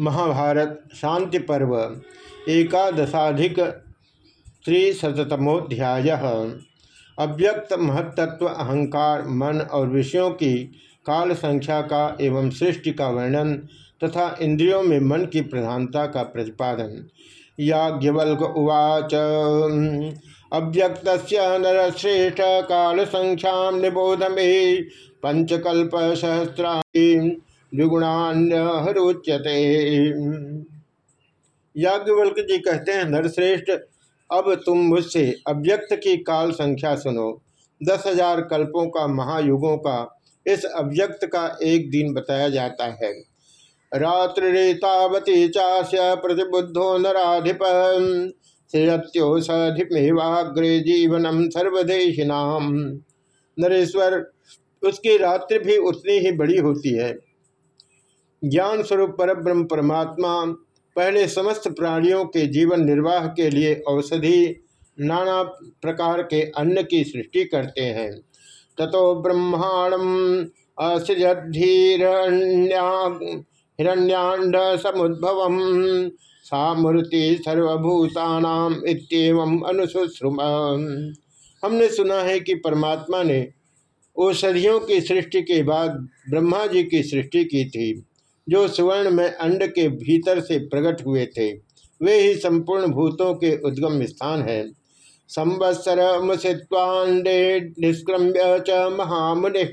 महाभारत, शांति पर्व, एकादशाधिक त्रिशतमोध्याय अव्यक्त महत्त्व अहंकार, मन और विषयों की काल संख्या का एवं सृष्टि का वर्णन तथा इंद्रियों में मन की प्रधानता का प्रतिपादन। याज्ञवल्क उवाच अव्यक्त नरश्रेष्ठ काल संख्या निबोध में पंचकल्प सहस्राणी द्विगुणान्यरुच्यते याज्ञवल्क जी कहते हैं, नरश्रेष्ठ, अब तुम मुझसे अव्यक्त की काल संख्या सुनो। दस हज़ार कल्पों का, महायुगों का, इस अव्यक्त का एक दिन बताया जाता है। रात्रितावती चास्य प्रतिबुद्धो नाधिप नराधिप सधिमेवाग्रे जीवनम सर्वदेशिनाम नरेश्वर, उसकी रात्रि भी उतनी ही बड़ी होती है। ज्ञान स्वरूप परब्रह्म परमात्मा, पहले समस्त प्राणियों के जीवन निर्वाह के लिए औषधि, नाना प्रकार के अन्न की सृष्टि करते हैं। ततो ब्रह्मांडम हिरण्यांड समुद्भव सा मूर्ति सर्वभूतानाम इतम अनुशुश्रुम हमने सुना है कि परमात्मा ने औषधियों की सृष्टि के बाद ब्रह्मा जी की सृष्टि की थी। जो सुवर्ण में अंड के भीतर से प्रकट हुए थे, वे ही संपूर्ण भूतों के उद्गम स्थान है। संवत्सर मुसित्वांडे निष्क्रम्य च महामुनि।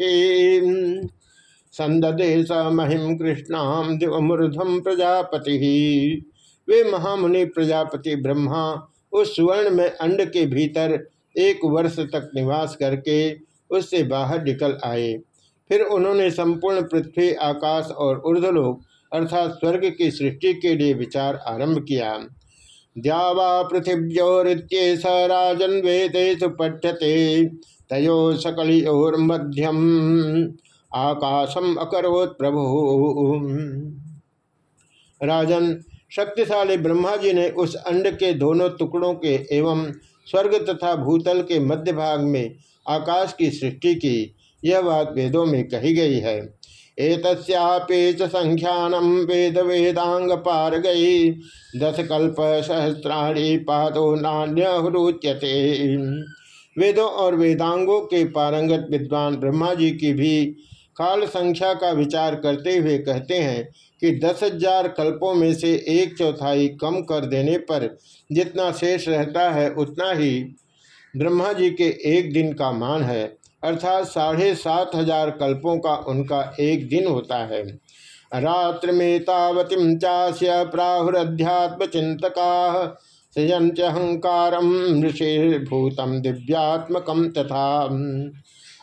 संदे स महिम कृष्णाम दिवमृधम प्रजापति। वे महामुनि प्रजापति ब्रह्मा उस सुवर्ण में अंड के भीतर एक वर्ष तक निवास करके उससे बाहर निकल आए। फिर उन्होंने संपूर्ण पृथ्वी, आकाश और ऊर्धलोक अर्थात स्वर्ग की सृष्टि के लिए विचार आरंभ किया। द्यावा पृथिव्योरित्ये स राजन वेदेशु पठ्यते तयो सकलोर्मध्यम आकाशम अकरोत प्रभु। राजन, शक्तिशाली ब्रह्मा जी ने उस अंड के दोनों टुकड़ों के एवं स्वर्ग तथा भूतल के मध्य भाग में आकाश की सृष्टि की। यह बात वेदों में कही गई है। एतस्यापेच संख्यानम वेद वेदांग पार गई दस कल्प सहस्राणी पादो नान्यरुच्यते वेदों और वेदांगों के पारंगत विद्वान ब्रह्मा जी की भी काल संख्या का विचार करते हुए कहते हैं कि दस हज़ार कल्पों में से एक चौथाई कम कर देने पर जितना शेष रहता है उतना ही ब्रह्मा जी के एक दिन का मान है। अर्थात साढ़े सात हज़ार कल्पों का उनका एक दिन होता है। रात्र में तावतीम चाश्य प्राहुरध्यात्म चिंतका सृजंत्यहंकार ऋषिर्भूतम दिव्यात्मकम तथा।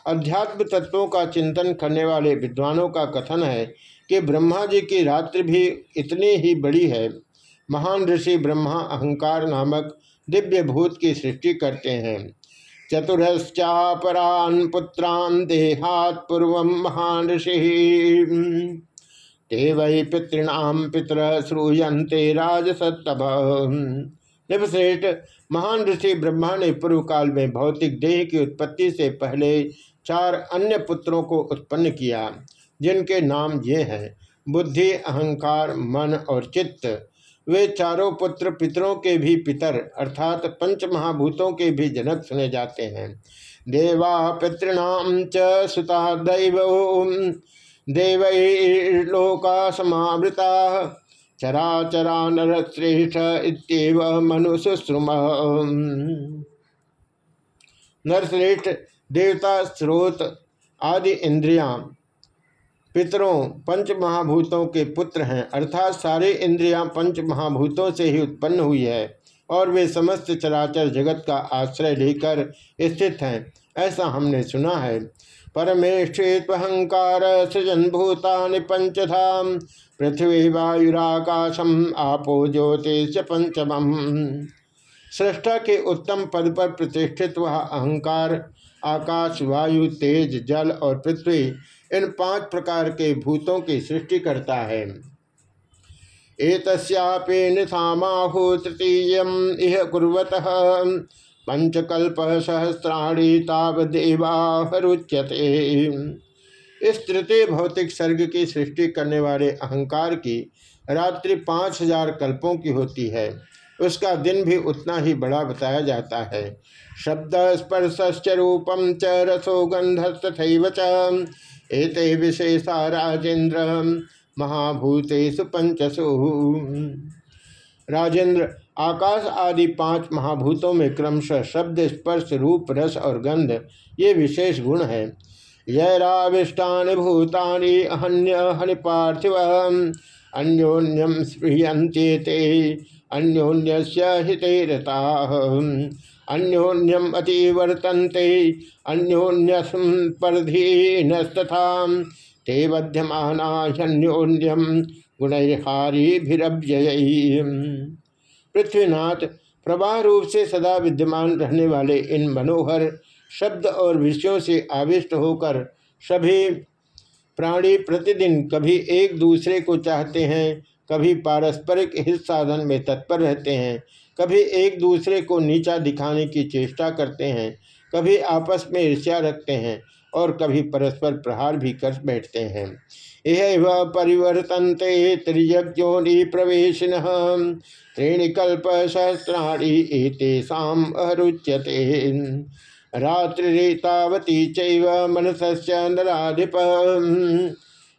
अध्यात्म तत्वों का चिंतन करने वाले विद्वानों का कथन है कि ब्रह्मा जी की रात्रि भी इतनी ही बड़ी है। महान ऋषि ब्रह्मा अहंकार नामक दिव्य भूत की सृष्टि करते हैं। चतुरश्चापरान पुत्रान देहात पूर्व महान ऋषि। ते वै पितृणाम पितर श्रूयंते राजसतभ निपश्रेष्ठ महान ऋषि ब्रह्मा ने पूर्व काल में भौतिक देह की उत्पत्ति से पहले चार अन्य पुत्रों को उत्पन्न किया, जिनके नाम ये हैं, बुद्धि, अहंकार, मन और चित्त। वे चारों पुत्र पितरों के भी पितर, अर्थात पंच महाभूतों के भी जनक सुने जाते हैं। देवा पितृणाम च सुता दैव देवलोका समावृता, चराचरा नर श्रेष्ठ इतव मनुष्रुम नरश्रेष्ठ, देवता, स्रोत आदि इंद्रियाँ पितरों पंच महाभूतों के पुत्र हैं। अर्थात सारे इंद्रियाँ पंच महाभूतों से ही उत्पन्न हुई है और वे समस्त चराचर जगत का आश्रय लेकर स्थित हैं, ऐसा हमने सुना है। परमेष्ठेत्वहंकार सृजन भूतानि पंचधाम, पृथ्वी वायुराकाशम आपो ज्योतिष पंचम सृष्टा के उत्तम पद पर प्रतिष्ठित वह अहंकार आकाश, वायु, तेज, जल और पृथ्वी, इन पाँच प्रकार के भूतों की सृष्टि करता है। एतस्यापि निथामाहु तृतीय इह कुर्वत। पंचकल्प सहस्राणी तावदेवाहरुच्यते इस तृतीय भौतिक सर्ग की सृष्टि करने वाले अहंकार की रात्रि पाँच हज़ार कल्पों की होती है। उसका दिन भी उतना ही बड़ा बताया जाता है। शब्द स्पर्श रूपम च रसो गंध तथा एते विशेषा राजेंद्र महाभूतेषु पंचसु राजेंद्र आकाश आदि पाँच महाभूतों में क्रमशः शब्द, स्पर्श, रूप, रस और गंध, ये विशेष गुण है। यैराविष्टानि भूतानि अहन्य हनि पार्थिव अन्योन्यम स्पृहते अन्योन्य हितेरता। अन्योन्यम अतिवर्तन्ते अन्योन्य परधीनस्तथा ते बध्यमानान्योन्यम गुणहारीभिरव्यय पृथ्वीनाथ प्रवाह रूप से सदा विद्यमान रहने वाले इन मनोहर शब्द और विषयों से आविष्ट होकर सभी प्राणी प्रतिदिन कभी एक दूसरे को चाहते हैं, कभी पारस्परिक हित साधन में तत्पर रहते हैं, कभी एक दूसरे को नीचा दिखाने की चेष्टा करते हैं, कभी आपस में ईर्ष्या रखते हैं और कभी परस्पर प्रहार भी कर बैठते हैं। यह परिवर्तनते त्रिजोनि प्रवेशिन। त्रीणि कल्प सहस्राणी एतेषाम अरुच्यते। रात्रितावती चैव मनस्य नराधिप।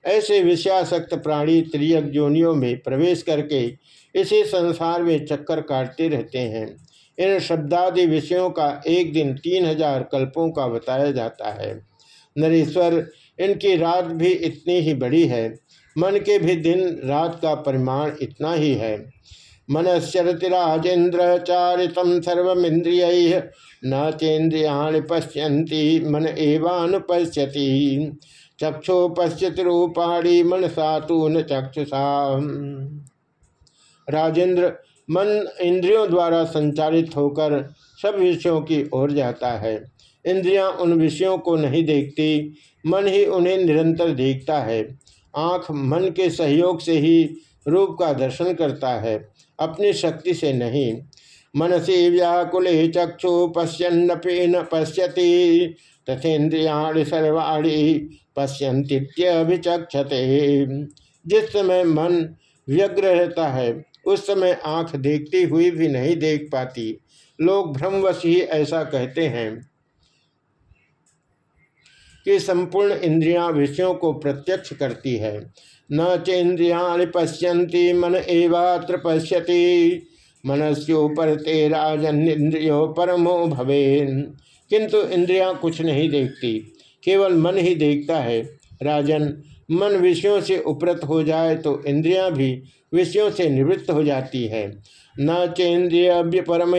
ऐसे विषयासक्त प्राणी त्रियक जोनियों में प्रवेश करके इसी संसार में चक्कर काटते रहते हैं। इन शब्दादि विषयों का एक दिन तीन हज़ार कल्पों का बताया जाता है। नरेश्वर, इनकी रात भी इतनी ही बड़ी है। मन के भी दिन रात का परिमाण इतना ही है। मनश्चरतिराजेन्द्र चारितम सर्विंद्रिय न चेन्द्रिया पश्यन्ति, मन एवानुपश्यति। चक्षु पश्यति रूपाणी मन सातु न चक्षुषा। राजेंद्र मन इंद्रियों द्वारा संचालित होकर सब विषयों की ओर जाता है। इंद्रियाँ उन विषयों को नहीं देखती, मन ही उन्हें निरंतर देखता है। आँख मन के सहयोग से ही रूप का दर्शन करता है। अपनी शक्ति से नहीं। मनसी व्याकुले चक्षु पश्यन्नपि न पश्यति तथेन्द्रिया सर्वाणी पश्यंतीत्यभिचक्षते जिस समय मन व्यग्र रहता है, उस समय आँख देखती हुई भी नहीं देख पाती। लोग भ्रमवश ही ऐसा कहते हैं। कि संपूर्ण इंद्रियाँ विषयों को प्रत्यक्ष करती है। न चेन्द्रिया पश्यन्ति, मन एवात्र पश्यति। मनस्योपर ते राजन इंद्रियो परमो भवे किंतु इंद्रियाँ कुछ नहीं देखती, केवल मन ही देखता है। राजन, मन विषयों से उपरत हो जाए तो इंद्रियाँ भी विषयों से निवृत्त हो जाती है। न चेन्द्रिय परम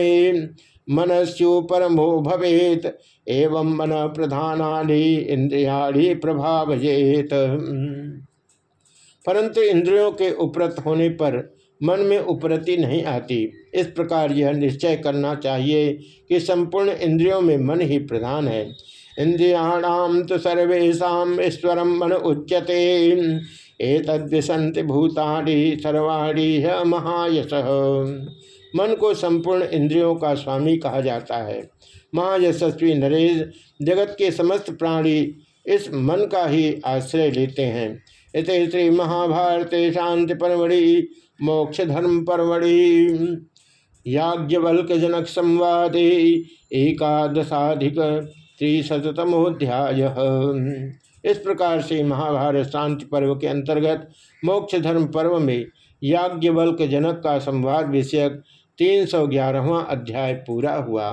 मनस्यु परमो भवेत। एवं मन प्रधानी इंद्रियाणी प्रभावजेत परंतु इंद्रियों के उपरत होने पर मन में उपरति नहीं आती। इस प्रकार यह निश्चय करना चाहिए कि संपूर्ण इंद्रियों में मन ही प्रधान है। इंद्रियाणाम तो सर्वेशा ईश्वर मन उच्यते। एतद्विशंति भूतानि सर्वाणी है महायश। मन को संपूर्ण इंद्रियों का स्वामी कहा जाता है। महायशस्वी नरेश जगत के समस्त प्राणी इस मन का ही आश्रय लेते हैं। इत श्री महाभारत शांति परमढ़ि, मोक्ष धर्म परमढ़ि। याज्ञवल्क जनक संवादे, एकादशाधिक त्रिशतमोध्याय इस प्रकार से महाभारत शांति पर्व के अंतर्गत मोक्ष धर्म पर्व में याज्ञवल्क जनक का संवाद विषयक तीन सौ ग्यारहवा अध्याय पूरा हुआ।